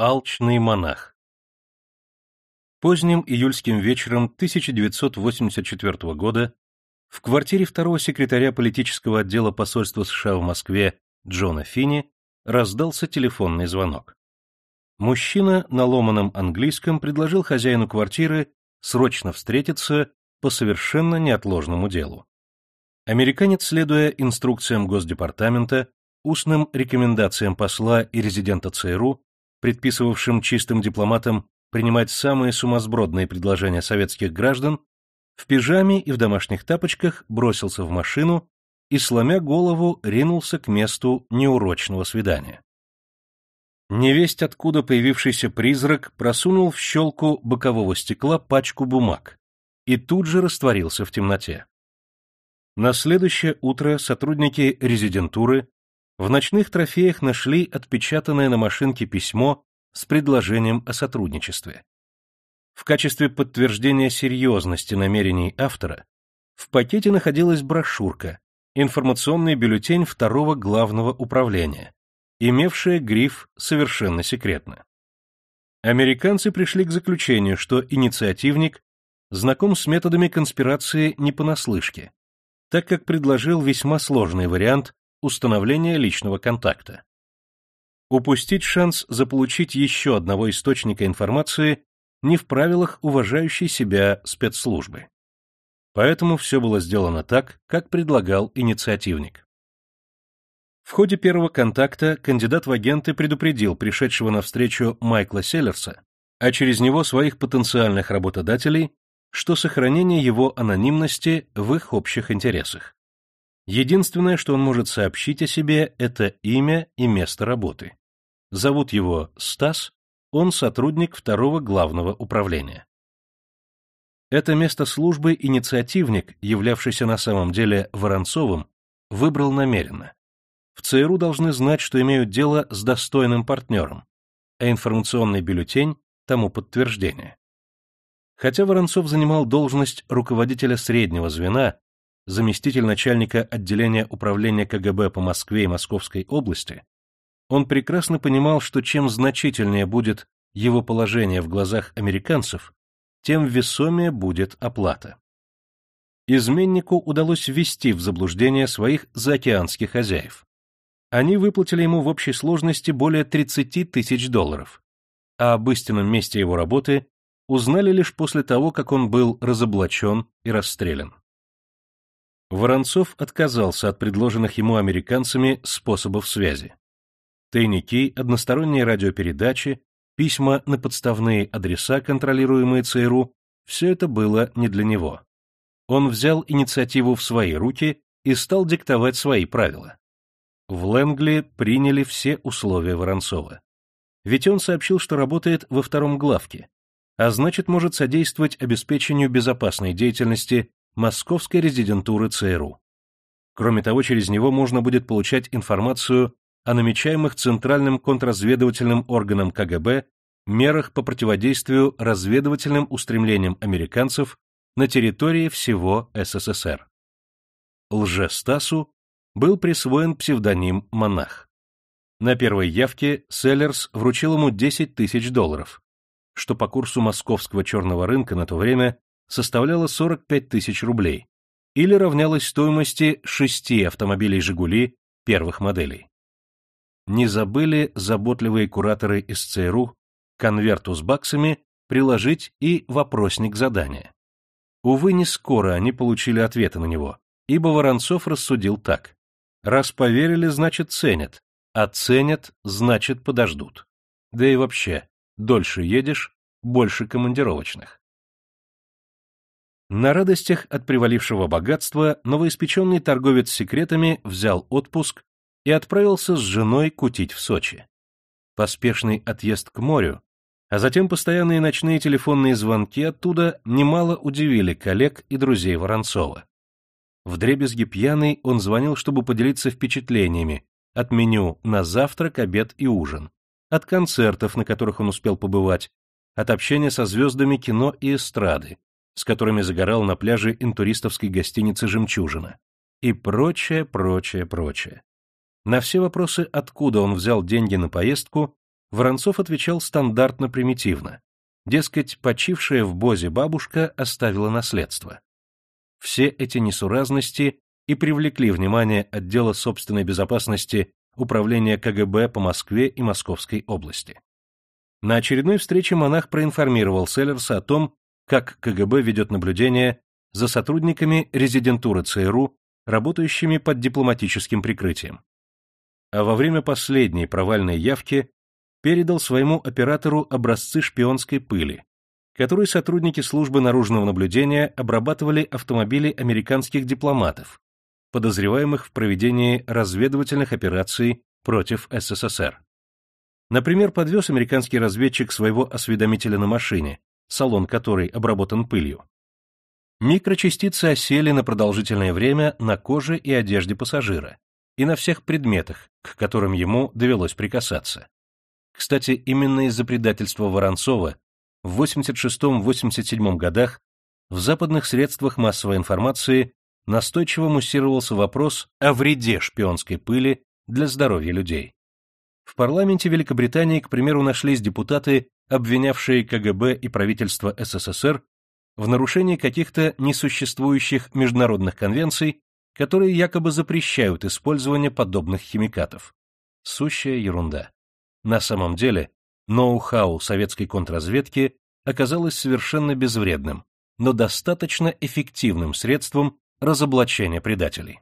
Алчный монах Поздним июльским вечером 1984 года в квартире второго секретаря политического отдела посольства США в Москве Джона Финни раздался телефонный звонок. Мужчина на ломаном английском предложил хозяину квартиры срочно встретиться по совершенно неотложному делу. Американец, следуя инструкциям Госдепартамента, устным рекомендациям посла и резидента ЦРУ, предписывавшим чистым дипломатам принимать самые сумасбродные предложения советских граждан, в пижаме и в домашних тапочках бросился в машину и, сломя голову, ринулся к месту неурочного свидания. Невесть, откуда появившийся призрак, просунул в щелку бокового стекла пачку бумаг и тут же растворился в темноте. На следующее утро сотрудники резидентуры в ночных трофеях нашли отпечатанное на машинке письмо с предложением о сотрудничестве. В качестве подтверждения серьезности намерений автора в пакете находилась брошюрка, информационный бюллетень второго главного управления, имевшая гриф «Совершенно секретно». Американцы пришли к заключению, что инициативник знаком с методами конспирации не понаслышке, так как предложил весьма сложный вариант установления личного контакта. Упустить шанс заполучить еще одного источника информации не в правилах уважающей себя спецслужбы. Поэтому все было сделано так, как предлагал инициативник. В ходе первого контакта кандидат в агенты предупредил пришедшего навстречу Майкла Селлерса, а через него своих потенциальных работодателей, что сохранение его анонимности в их общих интересах. Единственное, что он может сообщить о себе, это имя и место работы. Зовут его Стас, он сотрудник второго главного управления. Это место службы инициативник, являвшийся на самом деле Воронцовым, выбрал намеренно. В ЦРУ должны знать, что имеют дело с достойным партнером, а информационный бюллетень тому подтверждение. Хотя Воронцов занимал должность руководителя среднего звена, заместитель начальника отделения управления КГБ по Москве и Московской области, он прекрасно понимал, что чем значительнее будет его положение в глазах американцев, тем весомее будет оплата. Изменнику удалось ввести в заблуждение своих заокеанских хозяев. Они выплатили ему в общей сложности более 30 тысяч долларов, а об истинном месте его работы узнали лишь после того, как он был разоблачен и расстрелян. Воронцов отказался от предложенных ему американцами способов связи. Тайники, односторонние радиопередачи, письма на подставные адреса, контролируемые ЦРУ, все это было не для него. Он взял инициативу в свои руки и стал диктовать свои правила. В Лэнгли приняли все условия Воронцова. Ведь он сообщил, что работает во втором главке, а значит может содействовать обеспечению безопасной деятельности Московской резидентуры ЦРУ. Кроме того, через него можно будет получать информацию о намечаемых Центральным контрразведывательным органом КГБ мерах по противодействию разведывательным устремлениям американцев на территории всего СССР. Лже-Стасу был присвоен псевдоним «Монах». На первой явке Селлерс вручил ему 10 тысяч долларов, что по курсу московского черного рынка на то время составляло 45 тысяч рублей или равнялось стоимости шести автомобилей «Жигули» первых моделей не забыли заботливые кураторы из ЦРУ конверту с баксами приложить и вопросник задания. Увы, не скоро они получили ответы на него, ибо Воронцов рассудил так. Раз поверили, значит ценят, а ценят, значит подождут. Да и вообще, дольше едешь, больше командировочных. На радостях от привалившего богатства новоиспеченный торговец секретами взял отпуск и отправился с женой кутить в Сочи. Поспешный отъезд к морю, а затем постоянные ночные телефонные звонки оттуда немало удивили коллег и друзей Воронцова. В дребезги пьяный он звонил, чтобы поделиться впечатлениями от меню на завтрак, обед и ужин, от концертов, на которых он успел побывать, от общения со звездами кино и эстрады, с которыми загорал на пляже интуристовской гостиницы «Жемчужина», и прочее, прочее, прочее. На все вопросы, откуда он взял деньги на поездку, Воронцов отвечал стандартно-примитивно. Дескать, почившая в Бозе бабушка оставила наследство. Все эти несуразности и привлекли внимание отдела собственной безопасности Управления КГБ по Москве и Московской области. На очередной встрече монах проинформировал Селлерса о том, как КГБ ведет наблюдение за сотрудниками резидентуры ЦРУ, работающими под дипломатическим прикрытием. А во время последней провальной явки передал своему оператору образцы шпионской пыли, которые сотрудники службы наружного наблюдения обрабатывали автомобили американских дипломатов, подозреваемых в проведении разведывательных операций против СССР. Например, подвез американский разведчик своего осведомителя на машине, салон которой обработан пылью. Микрочастицы осели на продолжительное время на коже и одежде пассажира и на всех предметах, к которым ему довелось прикасаться. Кстати, именно из-за предательства Воронцова в 86-87 годах в западных средствах массовой информации настойчиво муссировался вопрос о вреде шпионской пыли для здоровья людей. В парламенте Великобритании, к примеру, нашлись депутаты, обвинявшие КГБ и правительство СССР в нарушении каких-то несуществующих международных конвенций, которые якобы запрещают использование подобных химикатов. Сущая ерунда. На самом деле, ноу-хау советской контрразведки оказалось совершенно безвредным, но достаточно эффективным средством разоблачения предателей.